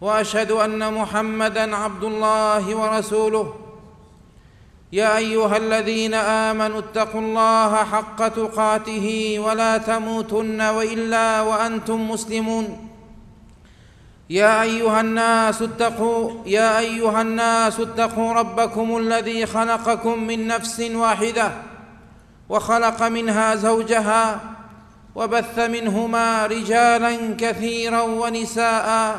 وأشهد أن محمدا عبد الله ورسوله. يا أيها الذين آمنوا اتقوا الله حق تقاته ولا تموتن وإلا وأنتم مسلمون. يا أيها الناس اتقوا يا أيها الناس اتقوا ربكم الذي خلقكم من نفس واحدة وخلق منها زوجها وبث منهما رجالا كثيرا ونساء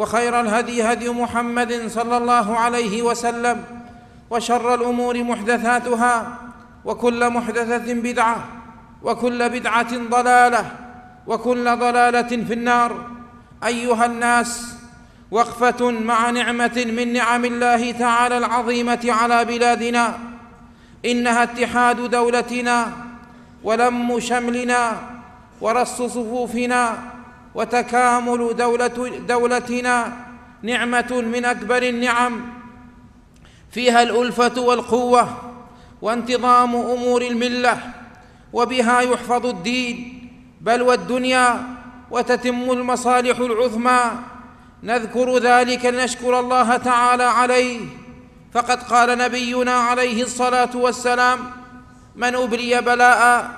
وخير الهدي هدي محمد صلى الله عليه وسلم وشر الأمور محدثاتها وكل محدثة بدعة وكل بدعة ضلالة وكل ضلالة في النار. أيها الناس وقفة مع نعمة من نعم الله تعالى العظيمة على بلادنا. إنها اتحاد دولتنا ولم شملنا ورص صفوفنا وتكامل دولة دولتنا نعمة من أكبر النعم. فيها الألفة والقوة وانتظام أمور الملة وبها يحفظ الدين بل والدنيا وتتم المصالح العظمى. نذكر ذلك لنشكر الله تعالى عليه. فقد قال نبينا عليه الصلاة والسلام من أبلي بلاء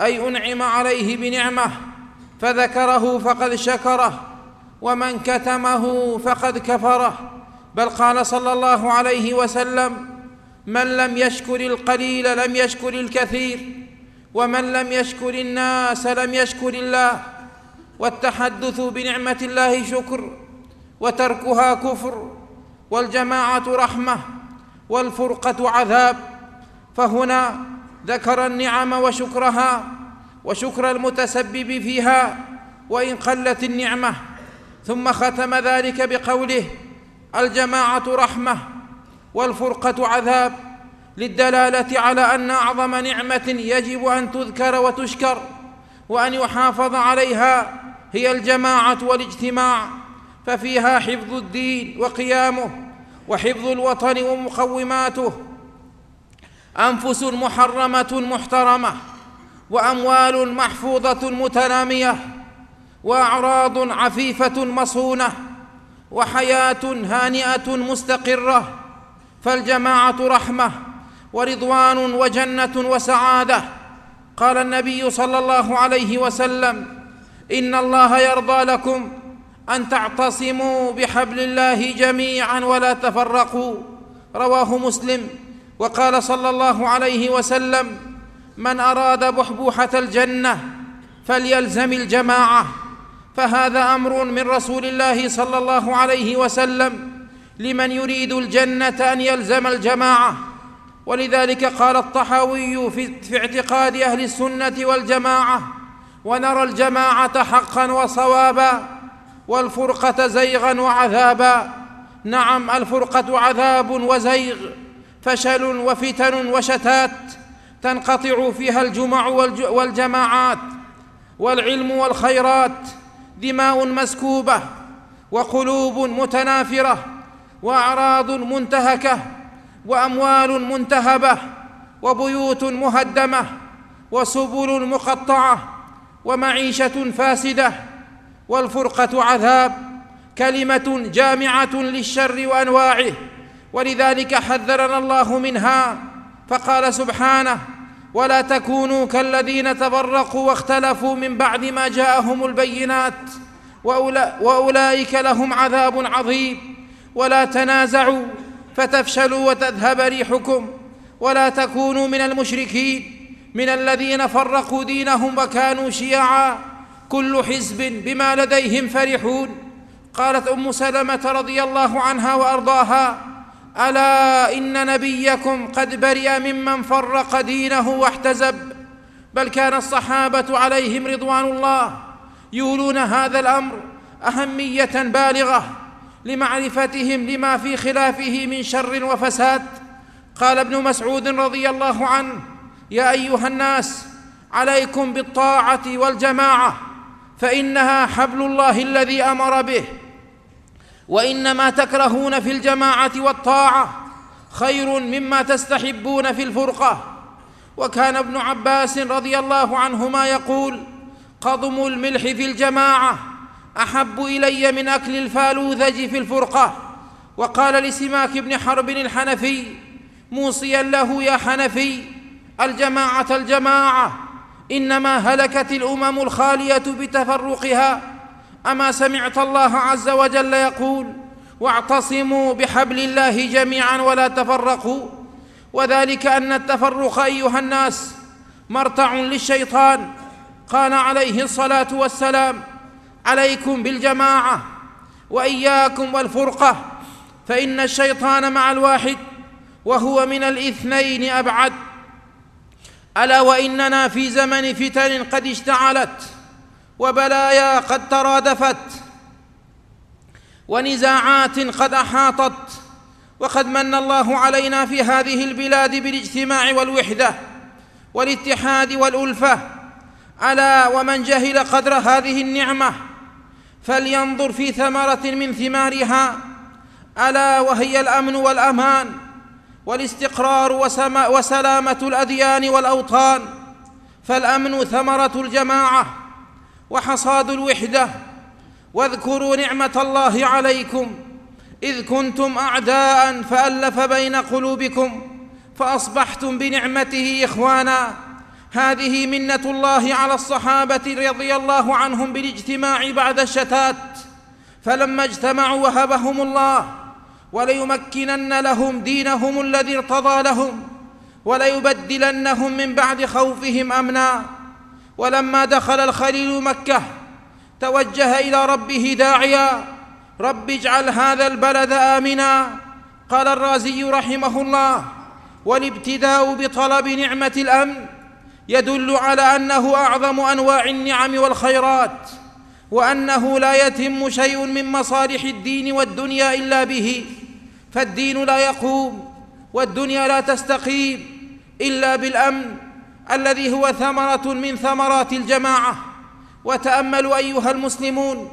أي أنعم عليه بنعمة فذكره فقد شكره ومن كتمه فقد كفره. بل قال صلى الله عليه وسلم من لم يشكر القليل لم يشكر الكثير ومن لم يشكر الناس لم يشكر الله. والتحدث بنعمة الله شكر وتركها كفر. والجماعة رحمة والفرقة عذاب. فهنا ذكر النعم وشكرها وشكر المتسبب فيها وإن قلت النعمة. ثم ختم ذلك بقوله الجماعة رحمة والفرقة عذاب للدلالة على أن أعظم نعمة يجب أن تذكر وتشكر وأن يحافظ عليها هي الجماعة والاجتماع ففيها حفظ الدين وقيامه وحفظ الوطن ومقوماته. أنفس محرمة محترمة. وأموال محفوظة متنامية وأعراض عفيفة مصونة وحياة هانئة مستقرة فالجماعة رحمة ورضوان وجنة وسعادة. قال النبي صلى الله عليه وسلم إن الله يرضى لكم أن تعتصموا بحبل الله جميعا ولا تفرقوا. رواه مسلم. وقال صلى الله عليه وسلم من أراد بحبوحة الجنة فليلزم الجماعة. فهذا أمر من رسول الله صلى الله عليه وسلم. لمن يريد الجنة أن يلزم الجماعة. ولذلك قال الطحاوي في اعتقاد أهل السنة والجماعة ونرى الجماعة حقا وصوابا والفرقة زيغا وعذابا. نعم الفرقة عذاب وزيغ فشل وفتن وشتات. تنقطع فيها الجمع والجماعات والعلم والخيرات دماء مسكوبة وقلوب متنافرة وأعراض منتهكة وأموال منتهبة وبيوت مهدمة وسبل مقطعة ومعيشة فاسدة والفرقة عذاب كلمة جامعة للشر وأنواعه ولذلك حذرنا الله منها فقال سبحانه ولا تكونوا كالذين تفرقوا واختلفوا من بعد ما جاءهم البينات وأولئك لهم عذاب عظيم. ولا تنازعوا فتفشلوا وتذهب ريحكم. ولا تكونوا من المشركين من الذين فرقوا دينهم وكانوا شيعا. كل حزب بما لديهم فرحون. قالت أم سلمة رضي الله عنها وأرضاها ألا إن نبيكم قد برئ ممن فرق دينه واحتزب بل كان الصحابة عليهم رضوان الله يولون هذا الأمر أهمية بالغة لمعرفتهم لما في خلافه من شر وفساد. قال ابن مسعود رضي الله عنه يا أيها الناس عليكم بالطاعة والجماعة فإنها حبل الله الذي أمر به. وإنما تكرهون في الجماعة والطاعة خير مما تستحبون في الفرقة. وكان ابن عباس رضي الله عنهما يقول قضم الملح في الجماعة أحب إلي من أكل الفالوذج في الفرقة. وقال لسماك بن حرب الحنفي موصيا له يا حنفي الجماعة الجماعة إنما هلكت الأمم الخالية بتفرقها. أما سمعت الله عز وجل يقول واعتصموا بحبل الله جميعا ولا تفرقوا وذلك أن التفرق أيها الناس مرتع للشيطان. قال عليه الصلاة والسلام عليكم بالجماعة وإياكم والفرقة فإن الشيطان مع الواحد وهو من الإثنين أبعد. ألا وإننا في زمن فتن قد اشتعلت وبلايا قد ترادفت ونزاعات قد أحاطت وقد من الله علينا في هذه البلاد بالاجتماع والوحدة والاتحاد والألفة. ألا ومن جهل قدر هذه النعمة فلينظر في ثمرة من ثمارها. ألا وهي الأمن والأمان والاستقرار وسلامة الأديان والأوطان. فالأمن ثمرة الجماعة وحصاد الوحدة. واذكروا نعمة الله عليكم. إذ كنتم أعداء فألف بين قلوبكم فأصبحتم بنعمته إخوانا. هذه منة الله على الصحابة رضي الله عنهم بالاجتماع بعد الشتات. فلما اجتمعوا وهبهم الله وليمكنن لهم دينهم الذي ارتضى لهم وليبدلنهم من بعد خوفهم أمنا. ولما دخل الخليل مكة توجه إلى ربه داعيا رب اجعل هذا البلد آمنا. قال الرازي رحمه الله والابتداء بطلب نعمة الأمن يدل على أنه أعظم أنواع النعم والخيرات وأنه لا يتم شيء من مصالح الدين والدنيا إلا به فالدين لا يقوم والدنيا لا تستقيم إلا بالأمن الذي هو ثمرة من ثمرات الجماعة. وتأملوا أيها المسلمون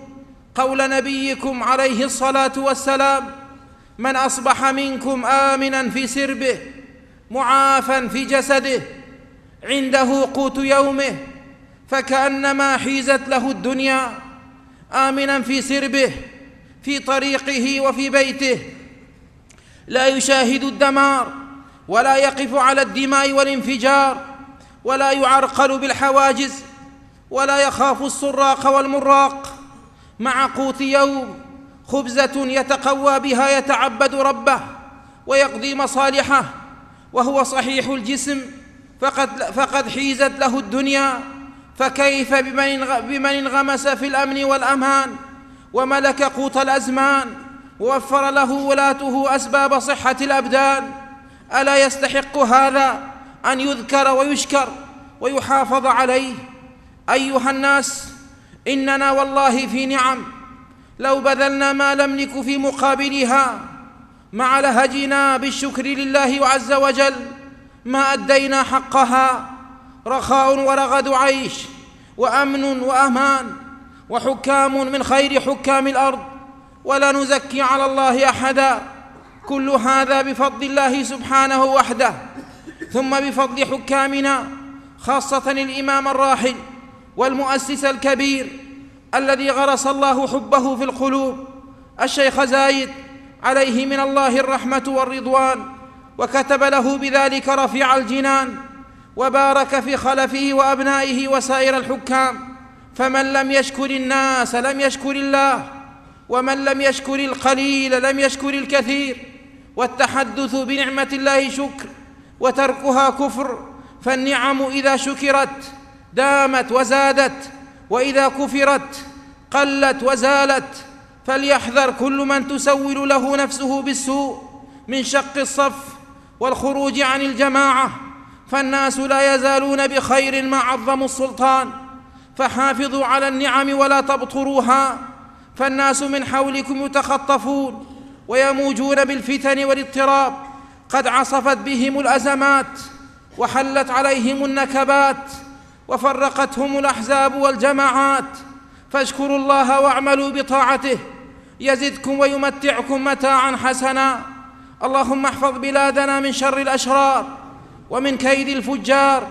قول نبيكم عليه الصلاة والسلام من أصبح منكم آمنا في سربه معافا في جسده عنده قوت يومه فكأنما حيزت له الدنيا آمنا في سربه في طريقه وفي بيته. لا يشاهد الدمار ولا يقف على الدماء والانفجار ولا يعرقل بالحواجز ولا يخاف السراق والمراق. مع قوت يوم خبزة يتقوى بها يتعبد ربه ويقضي مصالحه وهو صحيح الجسم فقد, فقد حيزت له الدنيا فكيف بمن, بمن انغمس في الأمن والأمان؟ وملك قوت الأزمان ووفر له ولاته أسباب صحة الأبدان. ألا يستحق هذا؟ أن يذكر ويشكر ويحافظ عليه. أيها الناس إننا والله في نعم. لو بذلنا ما نملك في مقابلها مع لهجنا بالشكر لله عز وجل ما أدينا حقها. رخاء ورغد عيش وأمن وأمان وحكام من خير حكام الأرض. ولا نزكي على الله أحدا. كل هذا بفضل الله سبحانه وحده. ثم بفضل حكامنا خاصة الإمام الراحل والمؤسس الكبير الذي غرس الله حبه في القلوب الشيخ زايد عليه من الله الرحمة والرضوان وكتب له بذلك رفيع الجنان وبارك في خلفه وأبنائه وسائر الحكام فمن لم يشكر الناس لم يشكر الله ومن لم يشكر القليل لم يشكر الكثير والتحدث بنعمة الله شكر وتركها كفر فالنعم إذا شكرت دامت وزادت وإذا كفرت قلت وزالت فليحذر كل من تسول له نفسه بالسوء من شق الصف والخروج عن الجماعة فالناس لا يزالون بخير ما عظموا السلطان فحافظوا على النعم ولا تبطروها فالناس من حولكم يتخطفون ويموجون بالفتن والاضطراب. قد عصفت بهم الأزمات وحلت عليهم النكبات وفرقتهم الأحزاب والجماعات. فاشكروا الله واعملوا بطاعته. يزدكم ويمتعكم متاعا حسنا. اللهم احفظ بلادنا من شر الأشرار ومن كيد الفجار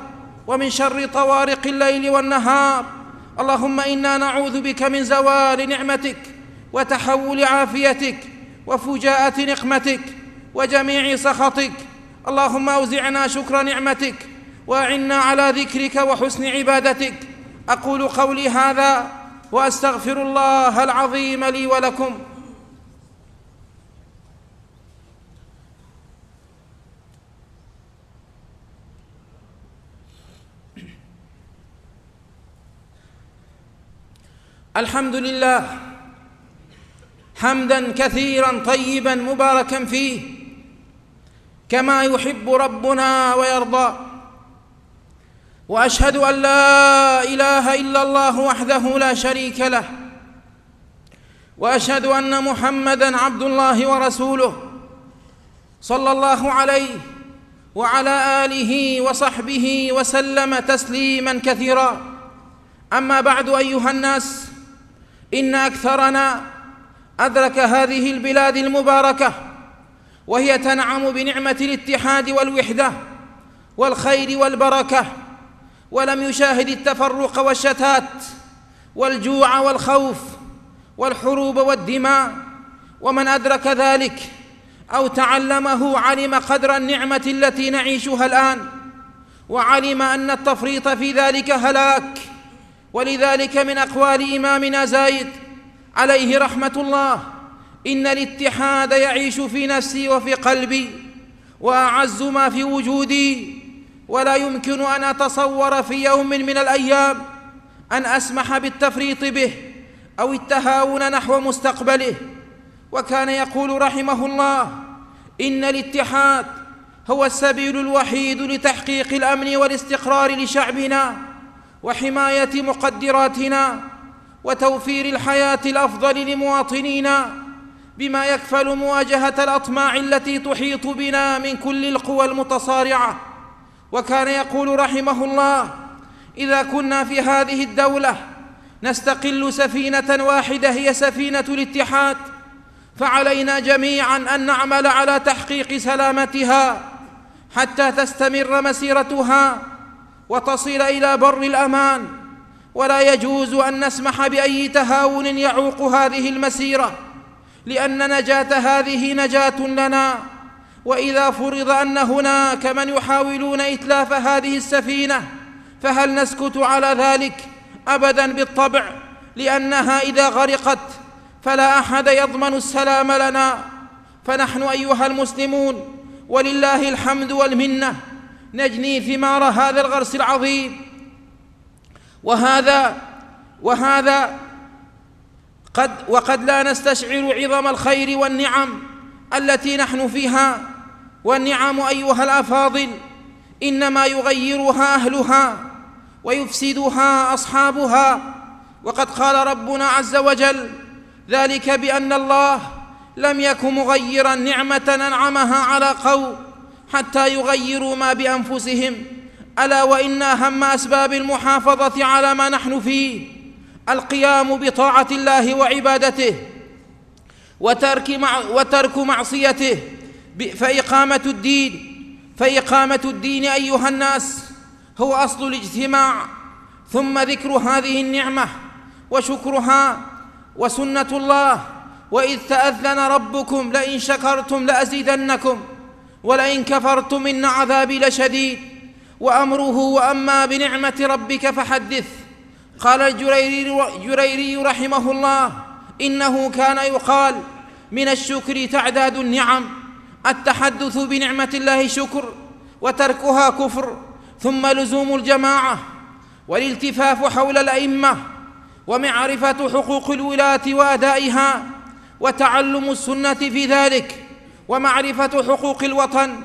ومن شر طوارق الليل والنهار. اللهم إنا نعوذ بك من زوال نعمتك وتحول عافيتك وفجاءة نقمتك. وجميع سخطك. اللهم أوزعنا شكر نعمتك وأعنا على ذكرك وحسن عبادتك. أقول قولي هذا وأستغفر الله العظيم لي ولكم. الحمد لله حمدا كثيرا طيبا مباركا فيه. كما يحب ربنا ويرضى. وأشهد أن لا إله إلا الله وحده لا شريك له. وأشهد أن محمدا عبد الله ورسوله صلى الله عليه وعلى آله وصحبه وسلم تسليما كثيرا. أما بعد أيها الناس إن أكثرنا أدرك هذه البلاد المباركة وهي تنعم بنعمة الاتحاد والوحدة والخير والبركة. ولم يشاهد التفرق والشتات والجوع والخوف والحروب والدماء. ومن أدرك ذلك أو تعلمه علم قدر النعمة التي نعيشها الآن. وعلم أن التفريط في ذلك هلاك. ولذلك من أقوال إمامنا زايد عليه رحمة الله إن الاتحاد يعيش في نفسي وفي قلبي وأعز ما في وجودي ولا يمكن أن أتصور في يوم من الأيام أن أسمح بالتفريط به أو التهاون نحو مستقبله وكان يقول رحمه الله إن الاتحاد هو السبيل الوحيد لتحقيق الأمن والاستقرار لشعبنا وحماية مقدراتنا وتوفير الحياة الأفضل لمواطنينا بما يكفل مواجهة الأطماع التي تحيط بنا من كل القوى المتصارعة. وكان يقول رحمه الله إذا كنا في هذه الدولة نستقل سفينة واحدة هي سفينة الاتحاد فعلينا جميعا أن نعمل على تحقيق سلامتها حتى تستمر مسيرتها وتصل إلى بر الأمان. ولا يجوز أن نسمح بأي تهاون يعوق هذه المسيرة. لأن نجاة هذه نجاة لنا. وإذا فرض أن هناك من يحاولون إتلاف هذه السفينة فهل نسكت على ذلك ابدا بالطبع؟ لأنها إذا غرقت فلا أحد يضمن السلام لنا. فنحن أيها المسلمون ولله الحمد والمنة نجني ثمار هذا الغرس العظيم. وهذا وهذا قد وقد لا نستشعر عظم الخير والنعم التي نحن فيها. والنعم أيها الأفاضل إنما يغيرها أهلها ويفسدها أصحابها. وقد قال ربنا عز وجل ذلك بأن الله لم يك مغيرا نعمة أنعمها على قوم حتى يغيروا ما بأنفسهم. ألا وإن أهم أسباب المحافظة على ما نحن فيه القيام بطاعة الله وعبادته وترك, مع وترك معصيته فإقامة الدين فإقامة الدين أيها الناس هو أصل الاجتماع. ثم ذكر هذه النعمة وشكرها وسنة الله. وإذ تأذن ربكم لئن شكرتم لأزيدنكم ولئن كفرتم إن عذابي لشديد. وأمره وأما بنعمة ربك فحدث. قال الجريري رحمه الله إنه كان يقال من الشكر تعداد النعم التحدث بنعمة الله شكر وتركها كفر ثم لزوم الجماعة والالتفاف حول الأئمة ومعرفة حقوق الولاة وأدائها وتعلم السنة في ذلك ومعرفة حقوق الوطن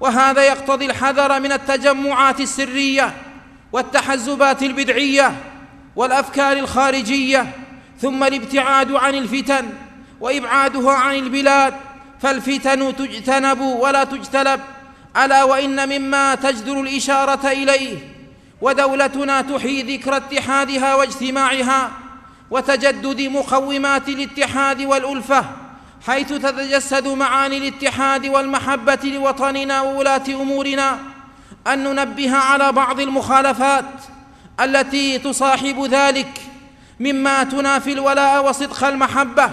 وهذا يقتضي الحذر من التجمعات السرية والتحزبات البدعية. والأفكار الخارجية ثم الابتعاد عن الفتن وإبعادها عن البلاد. فالفتن تجتنب ولا تجتلب ألا وإن مما تجدر الإشارة إليه. ودولتنا تحيي ذكر اتحادها واجتماعها وتجدد مقومات الاتحاد والألفة حيث تتجسد معاني الاتحاد والمحبة لوطننا وولاة أمورنا. أن ننبه على بعض المخالفات التي تصاحب ذلك مما تنافي الولاء وصدق المحبة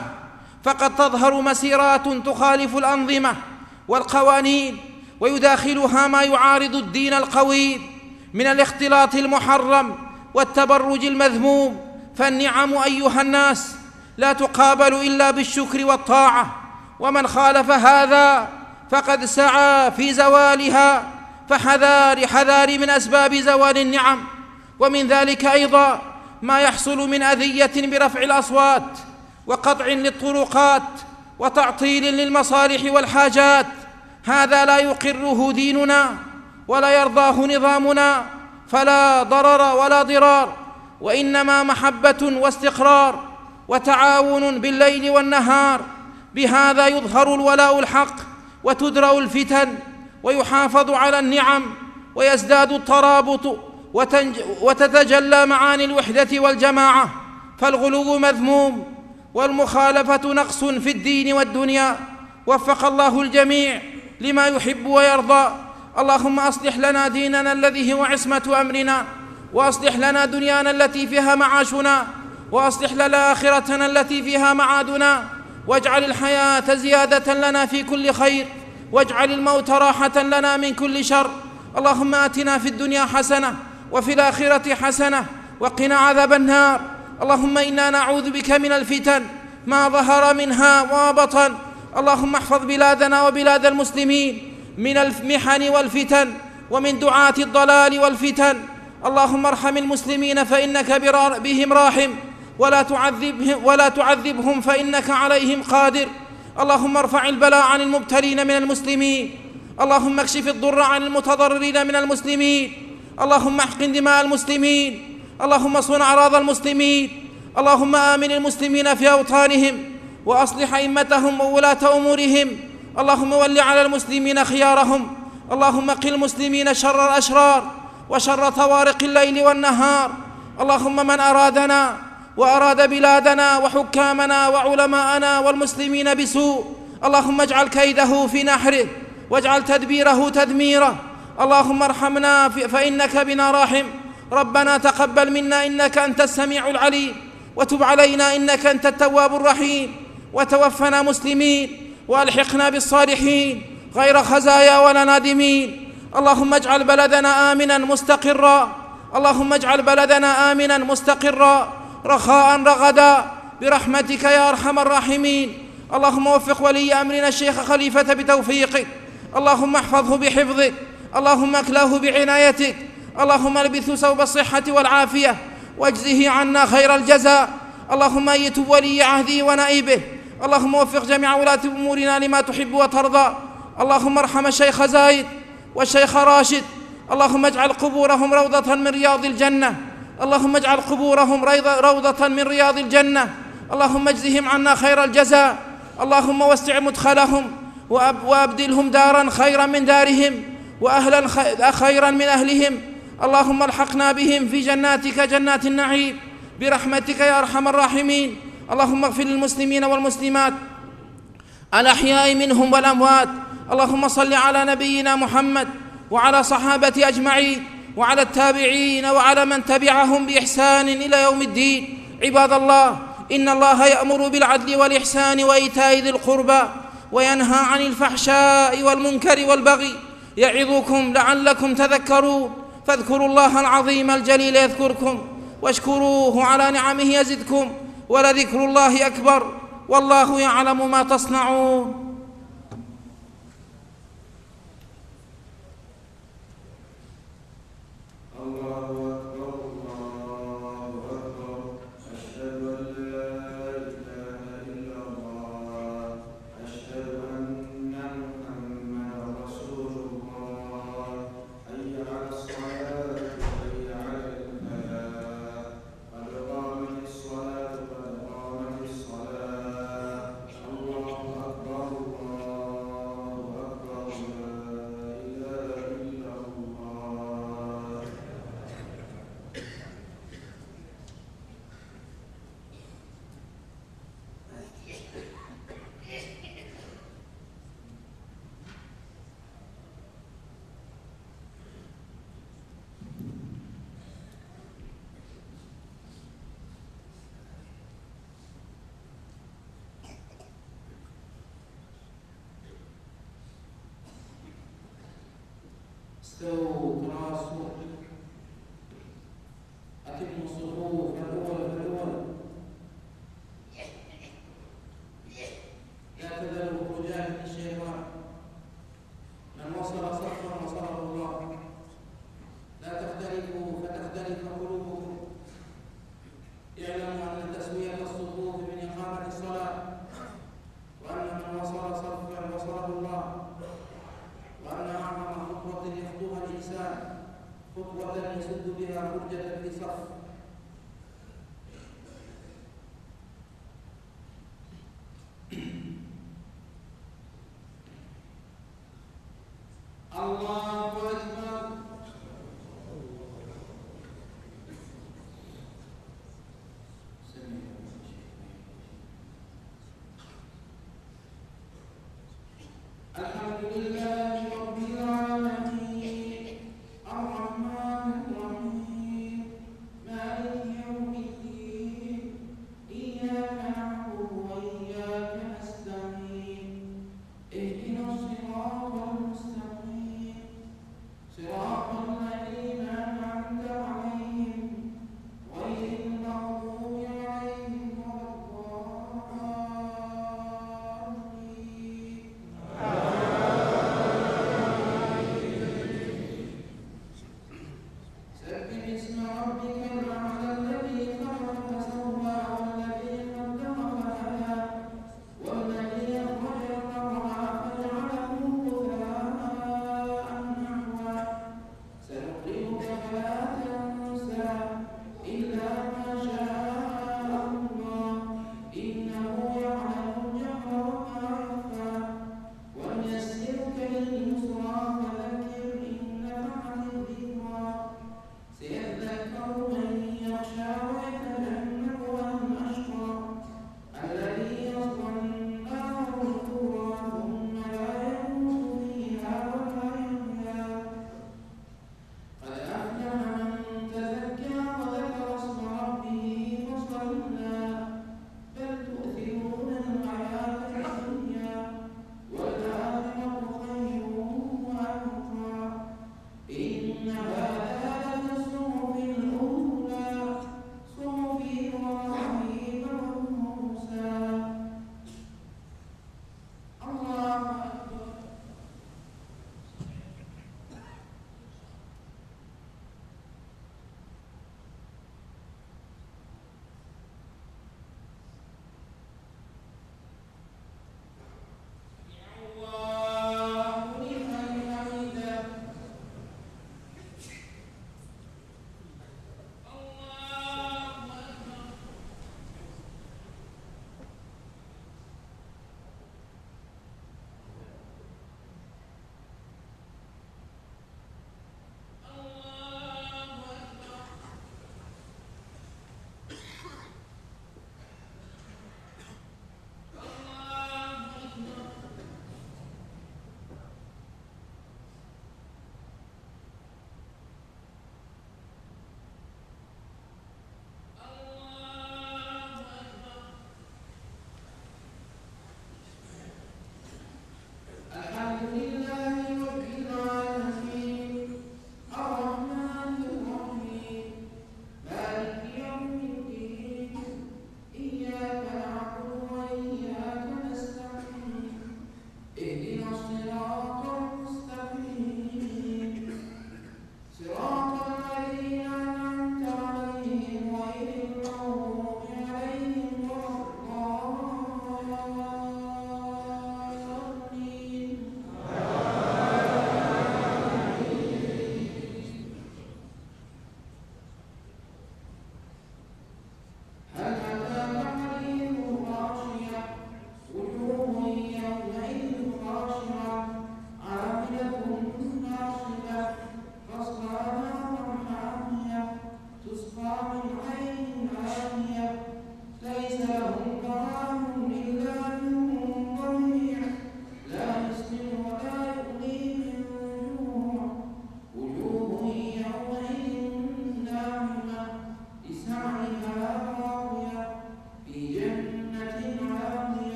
فقد تظهر مسيرات تخالف الأنظمة والقوانين ويداخلها ما يعارض الدين القويم من الاختلاط المحرم والتبرج المذموم. فالنعم أيها الناس لا تقابل إلا بالشكر والطاعة ومن خالف هذا فقد سعى في زوالها فحذار حذار من أسباب زوال النعم. ومن ذلك أيضا ما يحصل من أذية برفع الأصوات وقطع للطرقات وتعطيل للمصالح والحاجات. هذا لا يقره ديننا ولا يرضاه نظامنا. فلا ضرر ولا ضرار وإنما محبة واستقرار وتعاون بالليل والنهار. بهذا يظهر الولاء الحق وتدرأ الفتن ويحافظ على النعم ويزداد الترابط وتتجلى معاني الوحدة والجماعة فالغلو مذموم والمخالفة نقص في الدين والدنيا. وفق الله الجميع لما يحب ويرضى. اللهم أصلح لنا ديننا الذي هو عصمة أمرنا وأصلح لنا دنيانا التي فيها معاشنا وأصلح لنا آخرتنا التي فيها معادنا. واجعل الحياة زيادة لنا في كل خير واجعل الموت راحة لنا من كل شر. اللهم آتنا في الدنيا حسنة وفي الآخرة حسنة وقنا عذاب النار. اللهم إنا نعوذ بك من الفتن ما ظهر منها وبطن اللهم احفظ بلادنا وبلاد المسلمين من المحن والفتن ومن دعاة الضلال والفتن. اللهم ارحم المسلمين فإنك بهم راحم. ولا تعذبهم ولا تعذبهم فإنك عليهم قادر. اللهم ارفع البلاء عن المبتلين من المسلمين. اللهم اكشف الضر عن المتضررين من المسلمين. اللهم احقن دماء المسلمين. اللهم صن أعراض المسلمين. اللهم آمن المسلمين في أوطانهم وأصلح أئمتهم وولاة أمورهم. اللهم ول على المسلمين خيارهم. اللهم قل المسلمين شر الأشرار وشر طوارق الليل والنهار. اللهم من أرادنا وأراد بلادنا وحكامنا وعلماءنا والمسلمين بسوء. اللهم اجعل كيده في نحره واجعل تدبيره تدميره. اللهم ارحمنا فإنك بنا راحم. ربنا تقبل منا إنك أنت السميع العليم. وتب علينا إنك أنت التواب الرحيم. وتوفنا مسلمين. وألحقنا بالصالحين. غير خزايا ولا نادمين. اللهم اجعل بلدنا آمنا مستقرا. اللهم اجعل بلدنا آمنا مستقرا. رخاء رغدا. برحمتك يا أرحم الراحمين. اللهم وفق ولي أمرنا الشيخ خليفة بتوفيقك اللهم احفظه بحفظك اللهم اكلاه بعنايتك. اللهم البثه ثوب الصحة والعافية. واجزه عنا خير الجزاء. اللهم ايت ولي عهده ونائبه. اللهم وفق جميع ولاة أمورنا لما تحب وترضى. اللهم ارحم الشيخ زايد والشيخ راشد. اللهم اجعل قبورهم روضة من رياض الجنة. اللهم اجعل قبورهم روضة من رياض الجنة. اللهم اجزهم عنا خير الجزاء. اللهم وسع مدخلهم وأبدلهم دارا خيرا من دارهم. وأهلا خيرا من أهلهم. اللهم الحقنا بهم في جناتك جنات النعيم. برحمتك يا أرحم الراحمين. اللهم اغفر للمسلمين والمسلمات. الأحياء منهم والأموات. اللهم صل على نبينا محمد وعلى صحابته أجمعين وعلى التابعين وعلى من تبعهم بإحسان إلى يوم الدين. عباد الله إن الله يأمر بالعدل والإحسان وإيتاء ذي القربى وينهى عن الفحشاء والمنكر والبغي. يعظكم لعلكم تذكرون فاذكروا الله العظيم الجليل يذكركم واشكروه على نعمه يزدكم ولذكر الله أكبر والله يعلم ما تصنعون. استووا تراصوا أتموا الصفوف. الإنسان خطوة يسد بها حجة في صف Yeah.